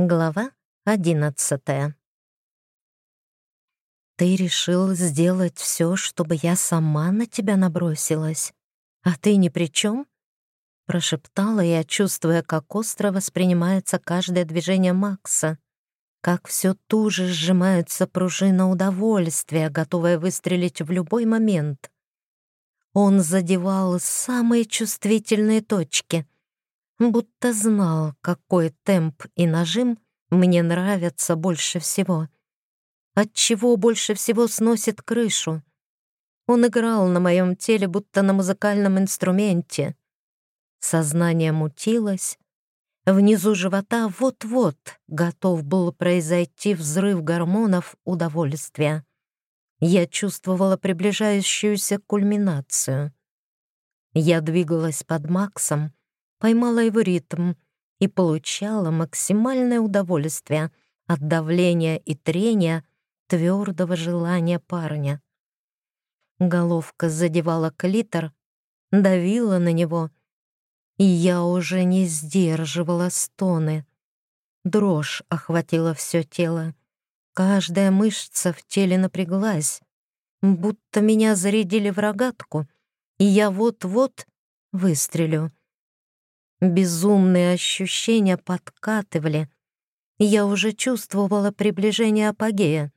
Глава одиннадцатая. «Ты решил сделать все, чтобы я сама на тебя набросилась, а ты ни при чем?» Прошептала я, чувствуя, как остро воспринимается каждое движение Макса, как все туже сжимается пружина удовольствия, готовая выстрелить в любой момент. Он задевал самые чувствительные точки — будто знал, какой темп и нажим мне нравятся больше всего. От чего больше всего сносит крышу. Он играл на моем теле, будто на музыкальном инструменте. Сознание мутилось. Внизу живота вот-вот готов был произойти взрыв гормонов удовольствия. Я чувствовала приближающуюся кульминацию. Я двигалась под Максом, поймала его ритм и получала максимальное удовольствие от давления и трения твердого желания парня. Головка задевала клитор, давила на него, и я уже не сдерживала стоны. Дрожь охватила все тело. Каждая мышца в теле напряглась, будто меня зарядили в рогатку, и я вот-вот выстрелю. Безумные ощущения подкатывали. Я уже чувствовала приближение апогея.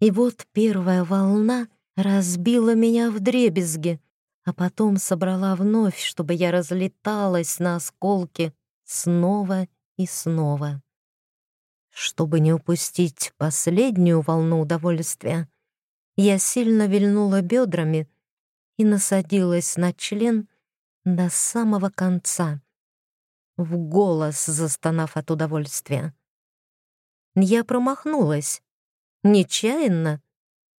И вот первая волна разбила меня в дребезги, а потом собрала вновь, чтобы я разлеталась на осколки снова и снова. Чтобы не упустить последнюю волну удовольствия, я сильно вильнула бедрами и насадилась на член, до самого конца, в голос застонав от удовольствия. Я промахнулась. Нечаянно.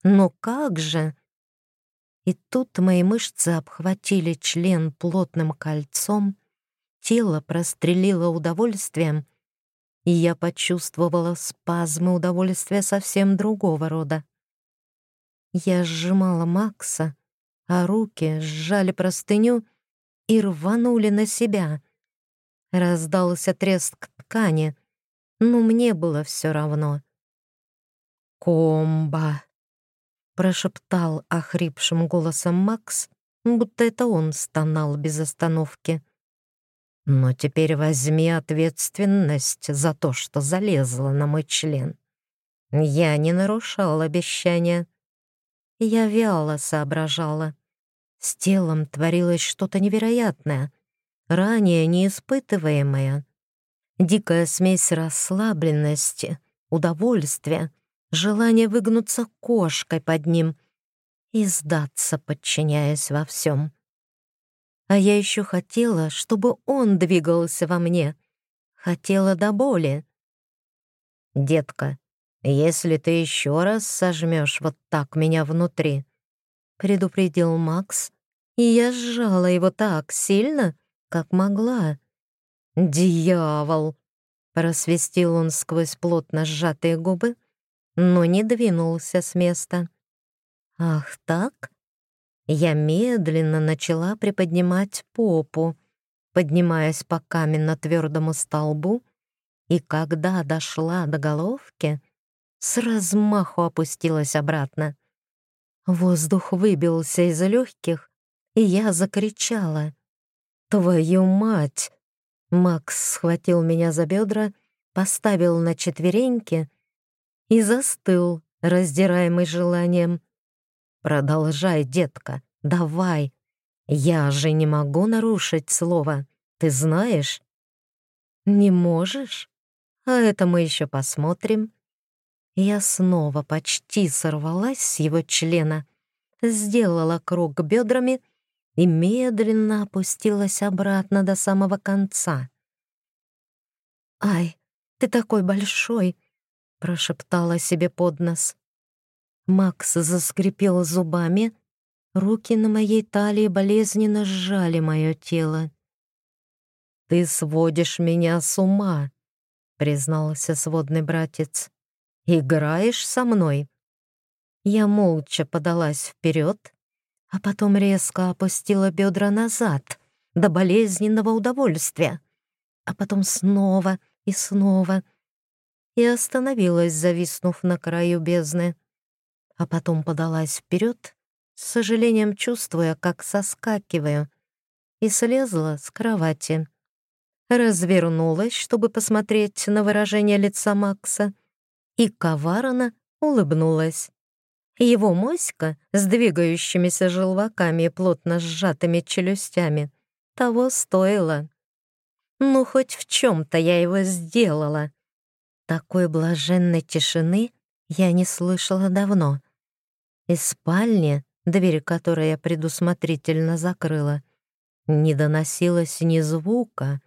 Но как же? И тут мои мышцы обхватили член плотным кольцом, тело прострелило удовольствием, и я почувствовала спазмы удовольствия совсем другого рода. Я сжимала Макса, а руки сжали простыню и рванули на себя. Раздался треск ткани, но мне было все равно. «Комба!» — прошептал охрипшим голосом Макс, будто это он стонал без остановки. «Но теперь возьми ответственность за то, что залезла на мой член. Я не нарушал обещания. Я вяло соображала. С телом творилось что-то невероятное, ранее неиспытываемое. Дикая смесь расслабленности, удовольствия, желание выгнуться кошкой под ним и сдаться, подчиняясь во всем. А я еще хотела, чтобы он двигался во мне. Хотела до боли. «Детка, если ты еще раз сожмешь вот так меня внутри, предупредил Макс, и я сжала его так сильно, как могла. «Дьявол!» — просвистел он сквозь плотно сжатые губы, но не двинулся с места. «Ах так?» Я медленно начала приподнимать попу, поднимаясь по каменно-твердому столбу, и когда дошла до головки, с размаху опустилась обратно. Воздух выбился из легких, и я закричала. «Твою мать!» Макс схватил меня за бедра, поставил на четвереньки и застыл, раздираемый желанием. «Продолжай, детка, давай. Я же не могу нарушить слово, ты знаешь?» «Не можешь? А это мы еще посмотрим». Я снова почти сорвалась с его члена, сделала круг бедрами и медленно опустилась обратно до самого конца. «Ай, ты такой большой!» — прошептала себе под нос. Макс заскрипел зубами, руки на моей талии болезненно сжали мое тело. «Ты сводишь меня с ума», — признался сводный братец. Играешь со мной?» Я молча подалась вперед, а потом резко опустила бедра назад до болезненного удовольствия, а потом снова и снова. И остановилась, зависнув на краю бездны. А потом подалась вперед, с сожалением чувствуя, как соскакиваю, и слезла с кровати. Развернулась, чтобы посмотреть на выражение лица Макса, и коварно улыбнулась. Его моська с двигающимися желваками и плотно сжатыми челюстями того стоила. Ну, хоть в чем-то я его сделала. Такой блаженной тишины я не слышала давно. Из спальни, дверь которой я предусмотрительно закрыла, не доносилось ни звука.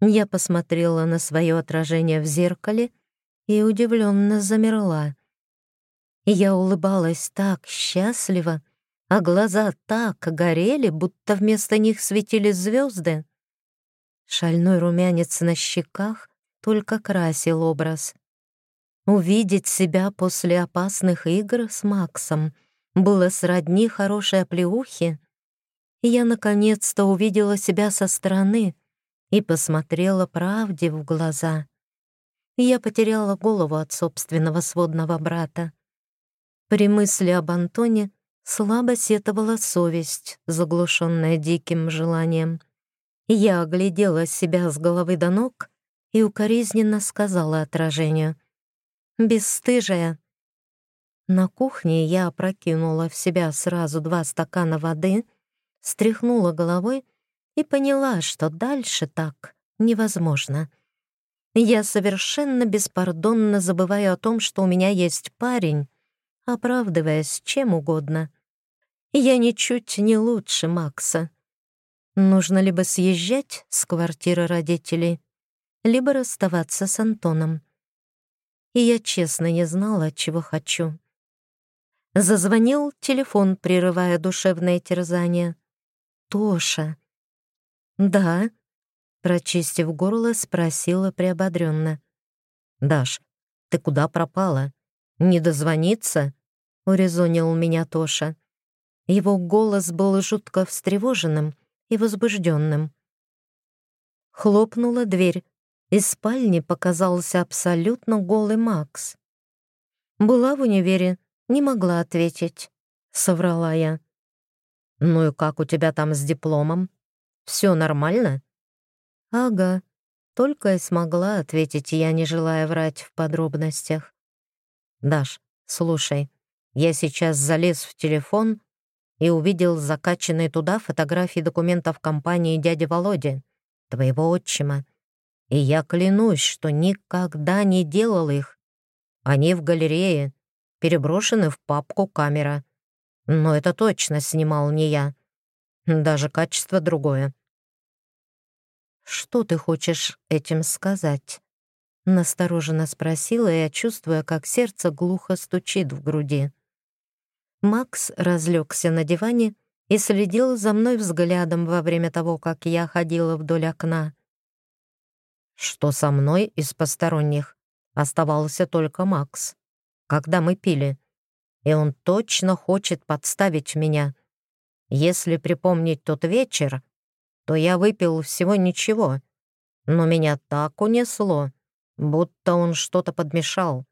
Я посмотрела на свое отражение в зеркале и удивленно замерла. Я улыбалась так счастливо, а глаза так горели, будто вместо них светили звезды. Шальной румянец на щеках только красил образ. Увидеть себя после опасных игр с Максом было сродни хорошей оплеухи. Я наконец-то увидела себя со стороны и посмотрела правде в глаза. Я потеряла голову от собственного сводного брата. При мысли об Антоне слабо сетовала совесть, заглушенная диким желанием. Я оглядела себя с головы до ног и укоризненно сказала отражению. «Бесстыжая». На кухне я опрокинула в себя сразу два стакана воды, стряхнула головой и поняла, что дальше так невозможно. Я совершенно беспардонно забываю о том, что у меня есть парень, оправдываясь чем угодно. Я ничуть не лучше Макса. Нужно либо съезжать с квартиры родителей, либо расставаться с Антоном. И я честно не знала, чего хочу. Зазвонил телефон, прерывая душевное терзание. «Тоша». «Да», — прочистив горло, спросила приободренно. «Даш, ты куда пропала? Не дозвониться?» урезонил меня Тоша. Его голос был жутко встревоженным и возбужденным. Хлопнула дверь. Из спальни показался абсолютно голый Макс. «Была в универе, не могла ответить», — соврала я. «Ну и как у тебя там с дипломом? Все нормально?» «Ага», — только и смогла ответить я, не желая врать в подробностях. «Даш, слушай, я сейчас залез в телефон и увидел закачанные туда фотографии документов компании дяди Володи, твоего отчима. И я клянусь, что никогда не делал их. Они в галерее, переброшены в папку камера. Но это точно снимал не я. Даже качество другое. «Что ты хочешь этим сказать?» Настороженно спросила я, чувствуя, как сердце глухо стучит в груди. Макс разлегся на диване и следил за мной взглядом во время того, как я ходила вдоль окна. Что со мной из посторонних оставался только Макс, когда мы пили, и он точно хочет подставить меня. Если припомнить тот вечер, то я выпил всего ничего, но меня так унесло, будто он что-то подмешал.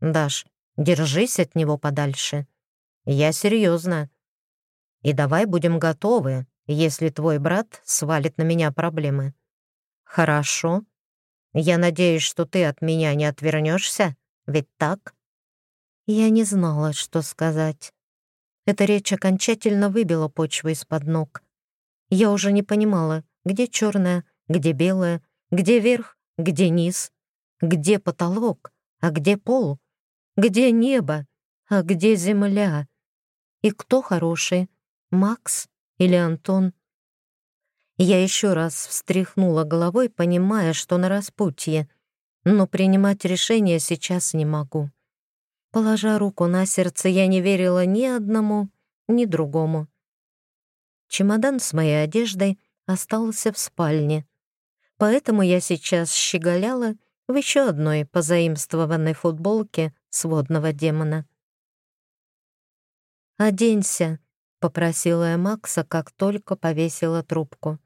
Даш, держись от него подальше. Я серьезно. И давай будем готовы, если твой брат свалит на меня проблемы. Хорошо. Я надеюсь, что ты от меня не отвернешься, ведь так? Я не знала, что сказать. Эта речь окончательно выбила почву из-под ног. Я уже не понимала, где черное, где белое, где верх, где низ, где потолок, а где пол, где небо, а где земля. И кто хороший, Макс или Антон? Я еще раз встряхнула головой, понимая, что на распутье, но принимать решение сейчас не могу. Положа руку на сердце, я не верила ни одному, ни другому. Чемодан с моей одеждой остался в спальне, поэтому я сейчас щеголяла в еще одной позаимствованной футболке сводного демона. «Оденься», — попросила я Макса, как только повесила трубку.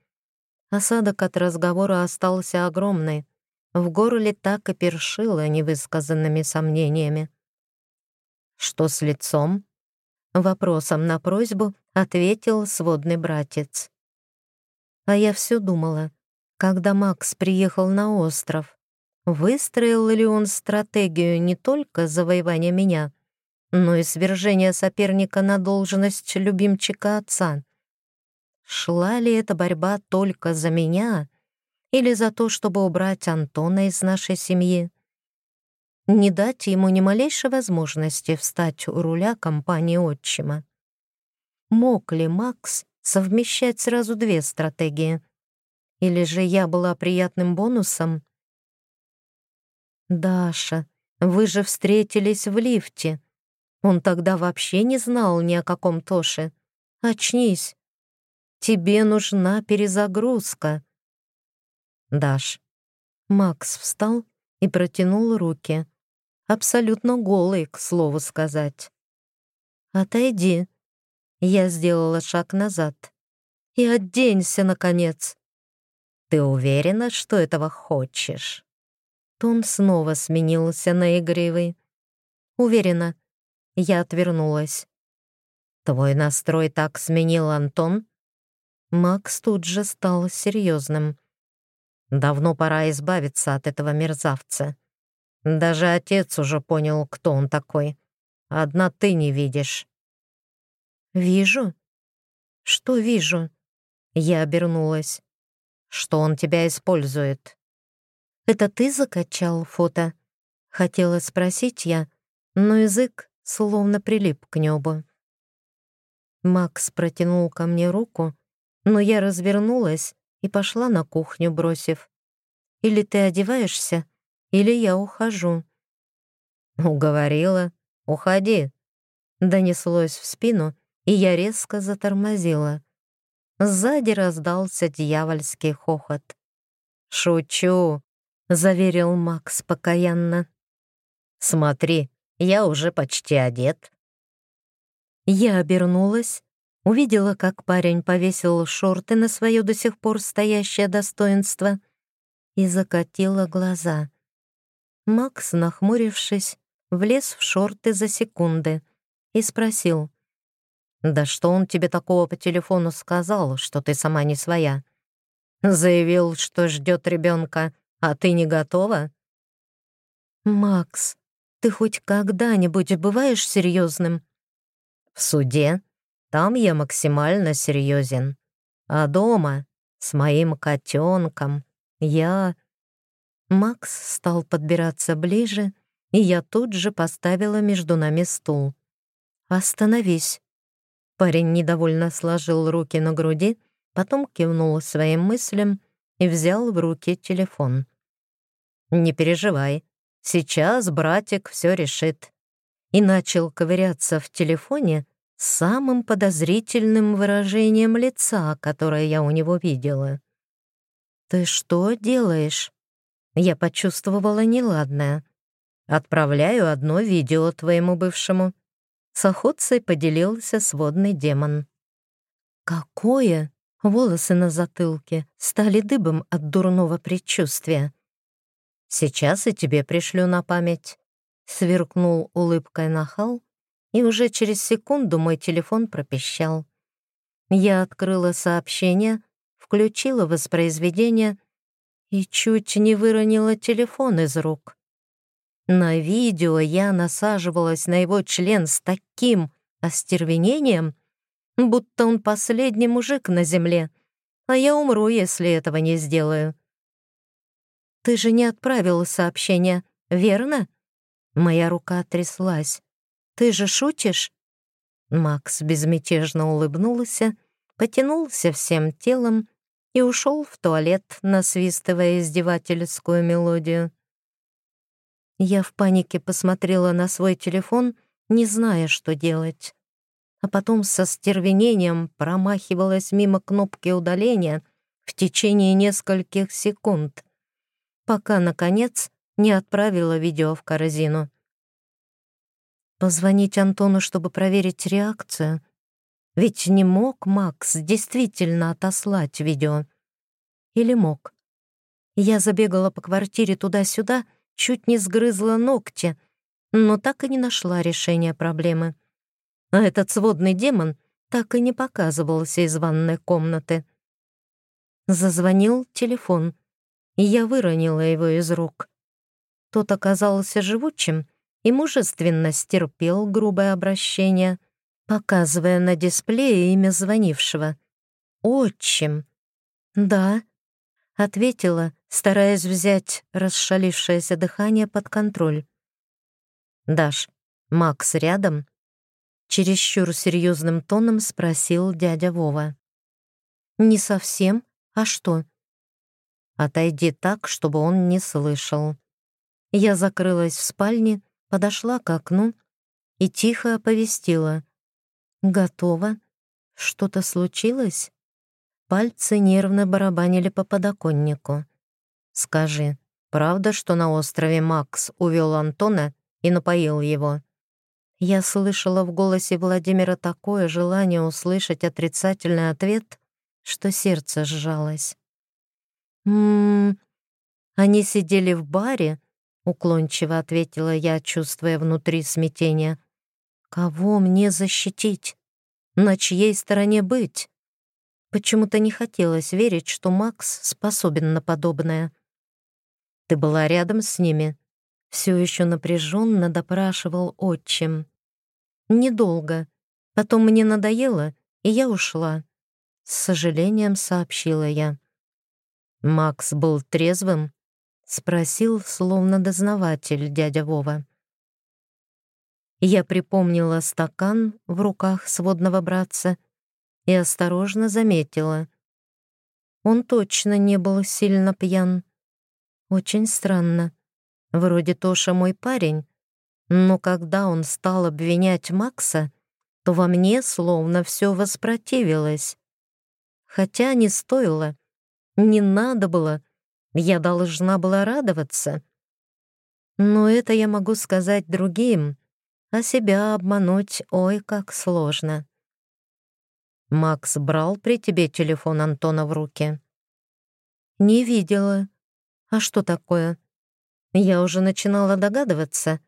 Осадок от разговора остался огромный. в горле так и першило невысказанными сомнениями. «Что с лицом?» Вопросом на просьбу ответил сводный братец. А я все думала, когда Макс приехал на остров, выстроил ли он стратегию не только завоевания меня, но и свержения соперника на должность любимчика отца. Шла ли эта борьба только за меня или за то, чтобы убрать Антона из нашей семьи? Не дать ему ни малейшей возможности встать у руля компании отчима. Мог ли Макс совмещать сразу две стратегии? Или же я была приятным бонусом? «Даша, вы же встретились в лифте», он тогда вообще не знал ни о каком Тоше. Очнись. Тебе нужна перезагрузка. Даш. Макс встал и протянул руки. Абсолютно голый, к слову сказать. Отойди. Я сделала шаг назад. И оденься, наконец. Ты уверена, что этого хочешь? Тон снова сменился на игривый. Уверена. Я отвернулась. «Твой настрой так сменил Антон?» Макс тут же стал серьезным. «Давно пора избавиться от этого мерзавца. Даже отец уже понял, кто он такой. Одна ты не видишь». «Вижу? Что вижу?» Я обернулась. «Что он тебя использует?» «Это ты закачал фото?» Хотела спросить я, но язык словно прилип к небу. Макс протянул ко мне руку, но я развернулась и пошла на кухню, бросив. «Или ты одеваешься, или я ухожу». «Уговорила. Уходи», — донеслось в спину, и я резко затормозила. Сзади раздался дьявольский хохот. «Шучу», — заверил Макс покаянно. «Смотри, я уже почти одет». Я обернулась, увидела, как парень повесил шорты на свое до сих пор стоящее достоинство и закатила глаза. Макс, нахмурившись, влез в шорты за секунды и спросил. «Да что он тебе такого по телефону сказал, что ты сама не своя? Заявил, что ждет ребенка, а ты не готова?» «Макс, ты хоть когда-нибудь бываешь серьезным? В суде? Там я максимально серьезен. А дома, с моим котенком, я... Макс стал подбираться ближе, и я тут же поставила между нами стул. «Остановись». Парень недовольно сложил руки на груди, потом кивнул своим мыслям и взял в руки телефон. «Не переживай, Сейчас братик все решит. И начал ковыряться в телефоне с самым подозрительным выражением лица, которое я у него видела. «Ты что делаешь?» Я почувствовала неладное. «Отправляю одно видео твоему бывшему». С охотцей поделился сводный демон. «Какое?» Волосы на затылке стали дыбом от дурного предчувствия. Сейчас и тебе пришлю на память». Сверкнул улыбкой нахал, и уже через секунду мой телефон пропищал. Я открыла сообщение, включила воспроизведение и чуть не выронила телефон из рук. На видео я насаживалась на его член с таким остервенением, будто он последний мужик на земле, а я умру, если этого не сделаю. «Ты же не отправила сообщение, верно?» Моя рука тряслась. «Ты же шутишь?» Макс безмятежно улыбнулся, потянулся всем телом и ушел в туалет, насвистывая издевательскую мелодию. Я в панике посмотрела на свой телефон, не зная, что делать. А потом со стервенением промахивалась мимо кнопки удаления в течение нескольких секунд пока, наконец, не отправила видео в корзину. Позвонить Антону, чтобы проверить реакцию? Ведь не мог Макс действительно отослать видео. Или мог? Я забегала по квартире туда-сюда, чуть не сгрызла ногти, но так и не нашла решения проблемы. А этот сводный демон так и не показывался из ванной комнаты. Зазвонил телефон, и я выронила его из рук. Тот оказался живучим и мужественно стерпел грубое обращение, показывая на дисплее имя звонившего. «Отчим». «Да», — ответила, стараясь взять расшалившееся дыхание под контроль. «Даш, Макс рядом?» Чересчур серьезным тоном спросил дядя Вова. «Не совсем. А что?» «Отойди так, чтобы он не слышал». Я закрылась в спальне, подошла к окну и тихо оповестила. «Готово. Что-то случилось?» Пальцы нервно барабанили по подоконнику. «Скажи, правда, что на острове Макс увел Антона и напоил его?» Я слышала в голосе Владимира такое желание услышать отрицательный ответ, что сердце сжалось. «М-м-м, они сидели в баре?» — уклончиво ответила я, чувствуя внутри смятение. «Кого мне защитить? На чьей стороне быть?» Почему-то не хотелось верить, что Макс способен на подобное. «Ты была рядом с ними?» Все еще напряженно допрашивал отчим. «Недолго. Потом мне надоело, и я ушла», — с сожалением сообщила я. «Макс был трезвым?» — спросил, словно дознаватель дядя Вова. Я припомнила стакан в руках сводного братца и осторожно заметила. Он точно не был сильно пьян. Очень странно. Вроде Тоша мой парень, но когда он стал обвинять Макса, то во мне словно все воспротивилось. Хотя не стоило, не надо было, я должна была радоваться. Но это я могу сказать другим, а себя обмануть ой как сложно. Макс брал при тебе телефон Антона в руки? Не видела. А что такое? Я уже начинала догадываться,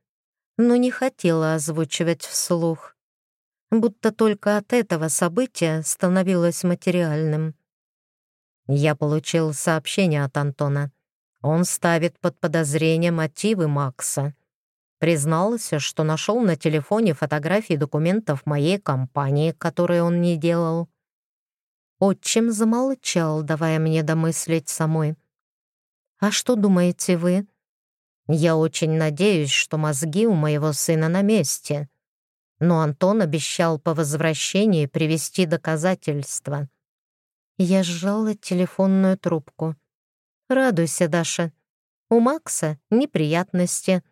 но не хотела озвучивать вслух. Будто только от этого события становилось материальным. Я получил сообщение от Антона. Он ставит под подозрение мотивы Макса. Признался, что нашел на телефоне фотографии документов моей компании, которые он не делал. Отчим замолчал, давая мне домыслить самой. «А что думаете вы?» Я очень надеюсь, что мозги у моего сына на месте. Но Антон обещал по возвращении привести доказательства. Я сжала телефонную трубку. «Радуйся, Даша. У Макса неприятности.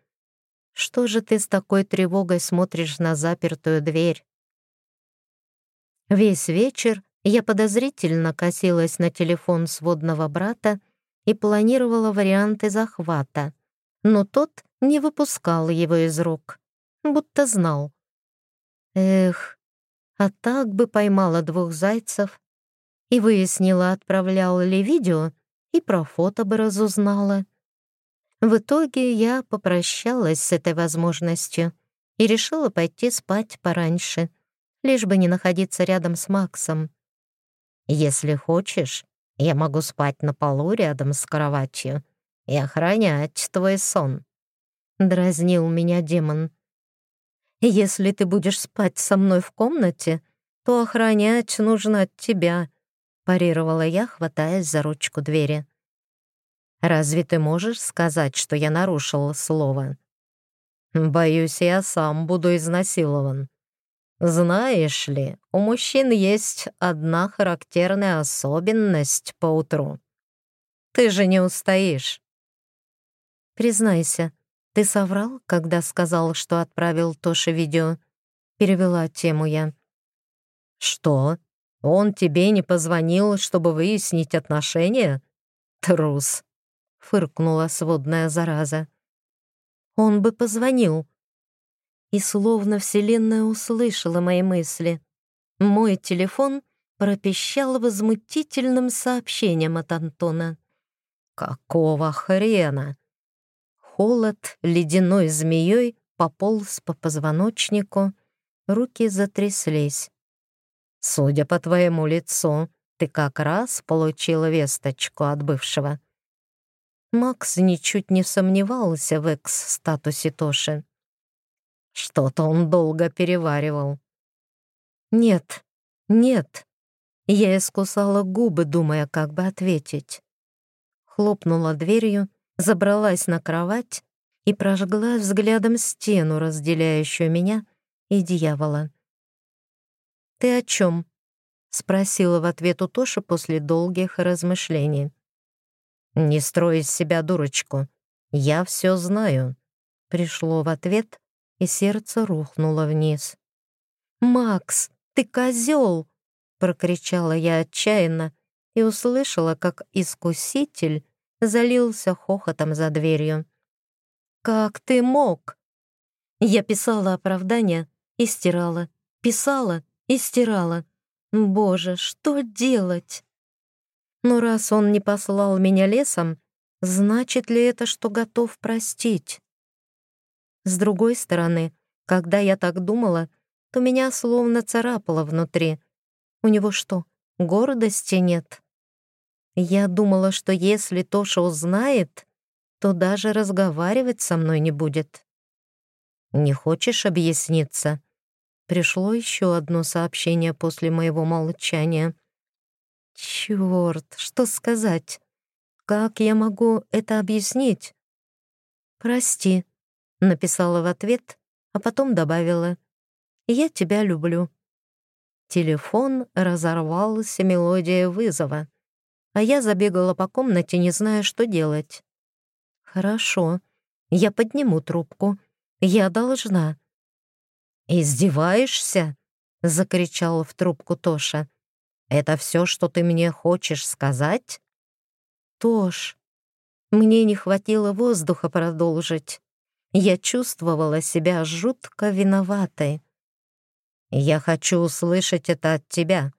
Что же ты с такой тревогой смотришь на запертую дверь?» Весь вечер я подозрительно косилась на телефон сводного брата и планировала варианты захвата но тот не выпускал его из рук, будто знал. Эх, а так бы поймала двух зайцев и выяснила, отправлял ли видео, и про фото бы разузнала. В итоге я попрощалась с этой возможностью и решила пойти спать пораньше, лишь бы не находиться рядом с Максом. «Если хочешь, я могу спать на полу рядом с кроватью», и охранять твой сон», — дразнил меня демон. «Если ты будешь спать со мной в комнате, то охранять нужно от тебя», — парировала я, хватаясь за ручку двери. «Разве ты можешь сказать, что я нарушил слово?» «Боюсь, я сам буду изнасилован. Знаешь ли, у мужчин есть одна характерная особенность по утру. Ты же не устоишь. «Признайся, ты соврал, когда сказал, что отправил Тоше видео?» Перевела тему я. «Что? Он тебе не позвонил, чтобы выяснить отношения? Трус!» — фыркнула сводная зараза. «Он бы позвонил». И словно Вселенная услышала мои мысли. Мой телефон пропищал возмутительным сообщением от Антона. Какого хрена? Холод ледяной змеей пополз по позвоночнику, руки затряслись. Судя по твоему лицу, ты как раз получила весточку от бывшего. Макс ничуть не сомневался в экс-статусе Тоши. Что-то он долго переваривал. «Нет, нет». Я искусала губы, думая, как бы ответить. Хлопнула дверью, забралась на кровать и прожгла взглядом стену, разделяющую меня и дьявола. «Ты о чем?» — спросила в ответ у Тоши после долгих размышлений. «Не строй из себя дурочку. Я все знаю», — пришло в ответ, и сердце рухнуло вниз. «Макс, ты козел!» — прокричала я отчаянно и услышала, как искуситель залился хохотом за дверью. «Как ты мог?» Я писала оправдания и стирала, писала и стирала. Боже, что делать? Но раз он не послал меня лесом, значит ли это, что готов простить? С другой стороны, когда я так думала, то меня словно царапало внутри. У него что, гордости нет? Я думала, что если Тоша узнает, то даже разговаривать со мной не будет. «Не хочешь объясниться?» Пришло еще одно сообщение после моего молчания. Черт, что сказать? Как я могу это объяснить? «Прости», — написала в ответ, а потом добавила. «Я тебя люблю». Телефон разорвался мелодия вызова а я забегала по комнате, не зная, что делать. «Хорошо, я подниму трубку. Я должна». «Издеваешься?» — закричал в трубку Тоша. «Это все, что ты мне хочешь сказать?» «Тош, мне не хватило воздуха продолжить. Я чувствовала себя жутко виноватой. Я хочу услышать это от тебя.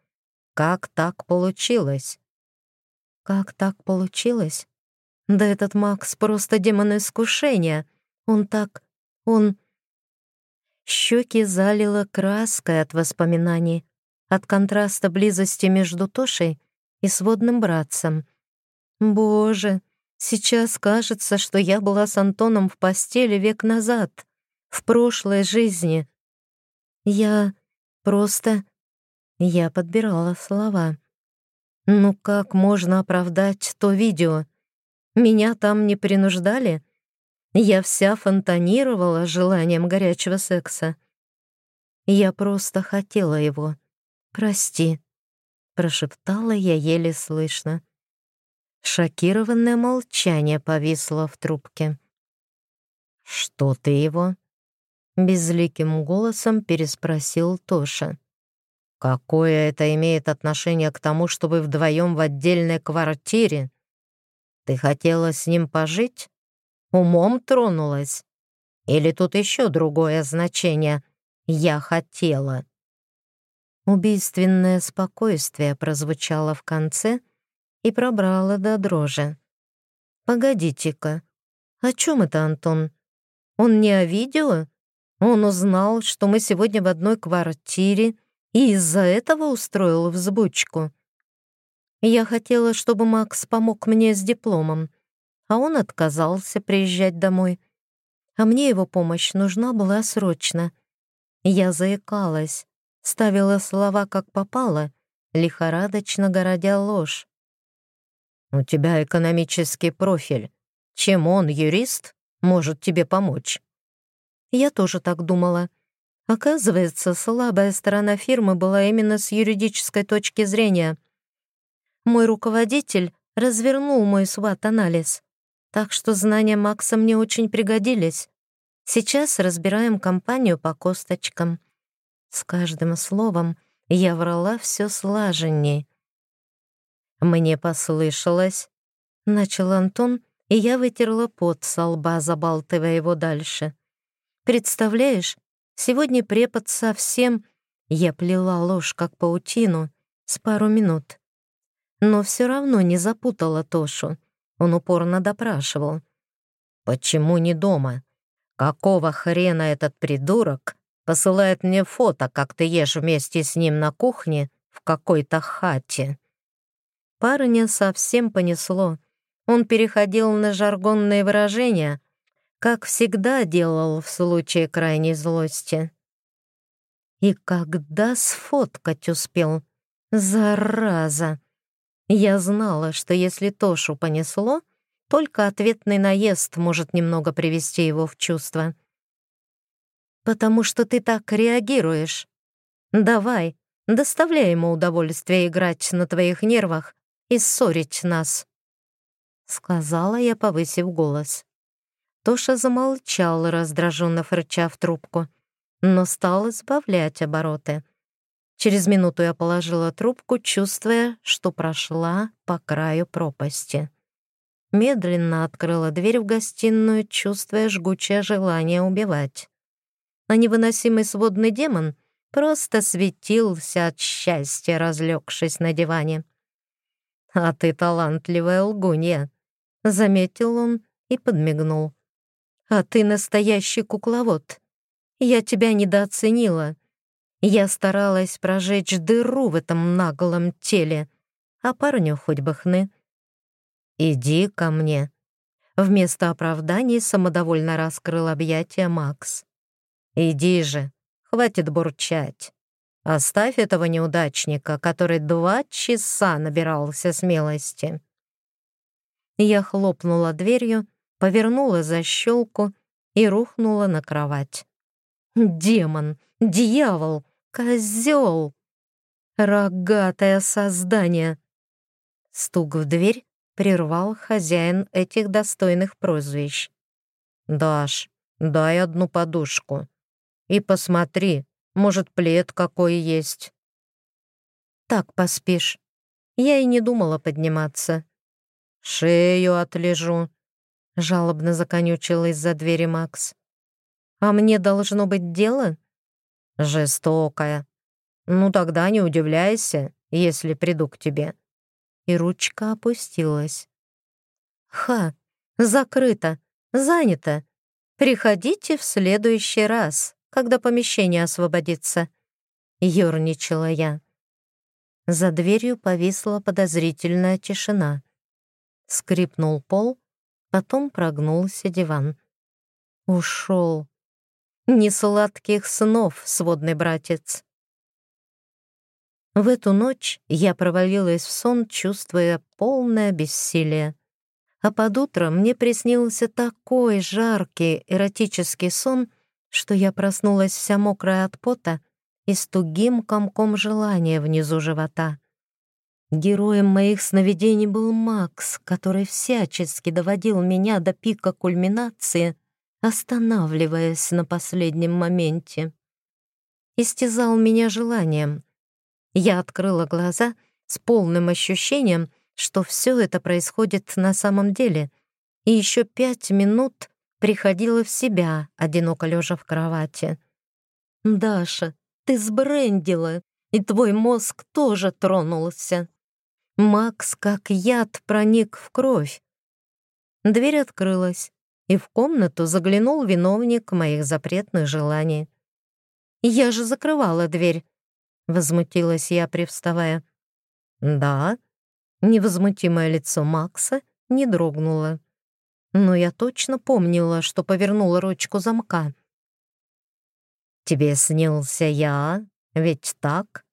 Как так получилось? Как так получилось? Да этот Макс просто демон искушения. Он так... он... Щеки залило краской от воспоминаний, от контраста близости между Тошей и сводным братцем. Боже, сейчас кажется, что я была с Антоном в постели век назад, в прошлой жизни. Я просто... Я подбирала слова. Ну как можно оправдать то видео? Меня там не принуждали? Я вся фонтанировала желанием горячего секса. Я просто хотела его. Прости, прошептала я еле слышно. Шокированное молчание повисло в трубке. «Что ты его?» Безликим голосом переспросил Тоша. Какое это имеет отношение к тому, что вы вдвоем в отдельной квартире? Ты хотела с ним пожить? Умом тронулась? Или тут еще другое значение? Я хотела. Убийственное спокойствие прозвучало в конце и пробрало до дрожи. «Погодите-ка, о чем это Антон? Он не о видео? Он узнал, что мы сегодня в одной квартире, и из-за этого устроил взбучку. Я хотела, чтобы Макс помог мне с дипломом, а он отказался приезжать домой. А мне его помощь нужна была срочно. Я заикалась, ставила слова как попало, лихорадочно городя ложь. «У тебя экономический профиль. Чем он, юрист, может тебе помочь?» Я тоже так думала. Оказывается, слабая сторона фирмы была именно с юридической точки зрения. Мой руководитель развернул мой сват-анализ, так что знания Макса мне очень пригодились. Сейчас разбираем компанию по косточкам. С каждым словом я врала все слаженней. «Мне послышалось», — начал Антон, и я вытерла пот со лба, забалтывая его дальше. «Представляешь, Сегодня препод совсем... Я плела ложь, как паутину, с пару минут. Но все равно не запутала Тошу. Он упорно допрашивал. «Почему не дома? Какого хрена этот придурок посылает мне фото, как ты ешь вместе с ним на кухне в какой-то хате?» Парня совсем понесло. Он переходил на жаргонные выражения, как всегда делал в случае крайней злости. И когда сфоткать успел? Зараза! Я знала, что если Тошу понесло, только ответный наезд может немного привести его в чувство. «Потому что ты так реагируешь. Давай, доставляй ему удовольствие играть на твоих нервах и ссорить нас», — сказала я, повысив голос. Тоша замолчал, раздраженно фырча в трубку, но стал избавлять обороты. Через минуту я положила трубку, чувствуя, что прошла по краю пропасти. Медленно открыла дверь в гостиную, чувствуя жгучее желание убивать. А невыносимый сводный демон просто светился от счастья, разлегшись на диване. «А ты талантливая лгунья», — заметил он и подмигнул. «А ты настоящий кукловод. Я тебя недооценила. Я старалась прожечь дыру в этом наглом теле, а парню хоть бы хны. «Иди ко мне». Вместо оправданий самодовольно раскрыл объятия Макс. «Иди же, хватит бурчать. Оставь этого неудачника, который два часа набирался смелости». Я хлопнула дверью, повернула защелку и рухнула на кровать. «Демон! Дьявол! Козел! Рогатое создание!» Стук в дверь прервал хозяин этих достойных прозвищ. «Даш, дай одну подушку. И посмотри, может, плед какой есть». «Так поспишь. Я и не думала подниматься». «Шею отлежу», — жалобно законючил из-за двери Макс. «А мне должно быть дело?» «Жестокая. Ну тогда не удивляйся, если приду к тебе». И ручка опустилась. «Ха, закрыто, занято. Приходите в следующий раз, когда помещение освободится», — ерничала я. За дверью повисла подозрительная тишина. Скрипнул пол, потом прогнулся диван. Ушел. Ни сладких снов, сводный братец. В эту ночь я провалилась в сон, чувствуя полное бессилие. А под утро мне приснился такой жаркий эротический сон, что я проснулась вся мокрая от пота и с тугим комком желания внизу живота. Героем моих сновидений был Макс, который всячески доводил меня до пика кульминации — останавливаясь на последнем моменте. Истязал меня желанием. Я открыла глаза с полным ощущением, что все это происходит на самом деле, и еще пять минут приходила в себя, одиноко лежа в кровати. «Даша, ты сбрендила, и твой мозг тоже тронулся. Макс как яд проник в кровь. Дверь открылась и в комнату заглянул виновник моих запретных желаний. «Я же закрывала дверь», — возмутилась я, привставая. «Да», — невозмутимое лицо Макса не дрогнуло. Но я точно помнила, что повернула ручку замка. «Тебе снился я, ведь так?»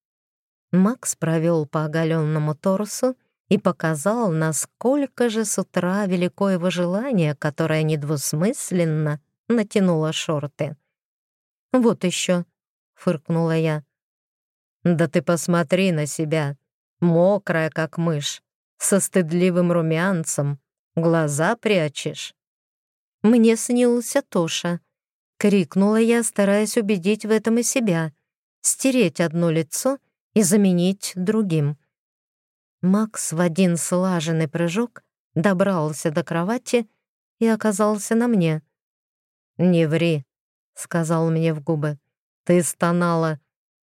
Макс провел по оголенному торсу и показал, насколько же с утра велико его желание, которое недвусмысленно натянуло шорты. «Вот еще», — фыркнула я. «Да ты посмотри на себя, мокрая, как мышь, со стыдливым румянцем, глаза прячешь». «Мне снился Тоша», — крикнула я, стараясь убедить в этом и себя, стереть одно лицо и заменить другим. Макс в один слаженный прыжок добрался до кровати и оказался на мне. «Не ври», — сказал мне в губы. «Ты стонала».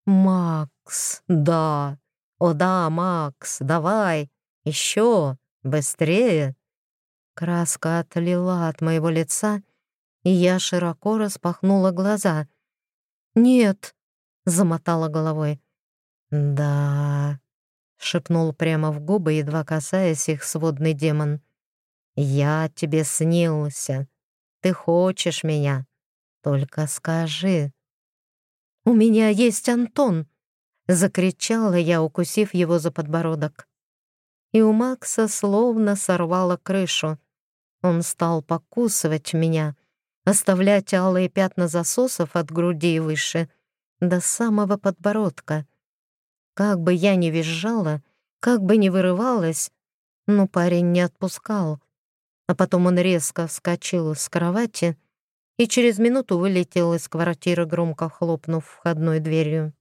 «Макс, да. О да, Макс, давай. Еще. Быстрее». Краска отлила от моего лица, и я широко распахнула глаза. «Нет», — замотала головой. «Да», — шепнул прямо в губы, едва касаясь их сводный демон. «Я тебе снился. Ты хочешь меня. Только скажи». «У меня есть Антон!» — закричала я, укусив его за подбородок. И у Макса словно сорвало крышу. Он стал покусывать меня, оставлять алые пятна засосов от груди выше, до самого подбородка. Как бы я ни визжала, как бы ни вырывалась, но парень не отпускал. А потом он резко вскочил с кровати и через минуту вылетел из квартиры, громко хлопнув входной дверью.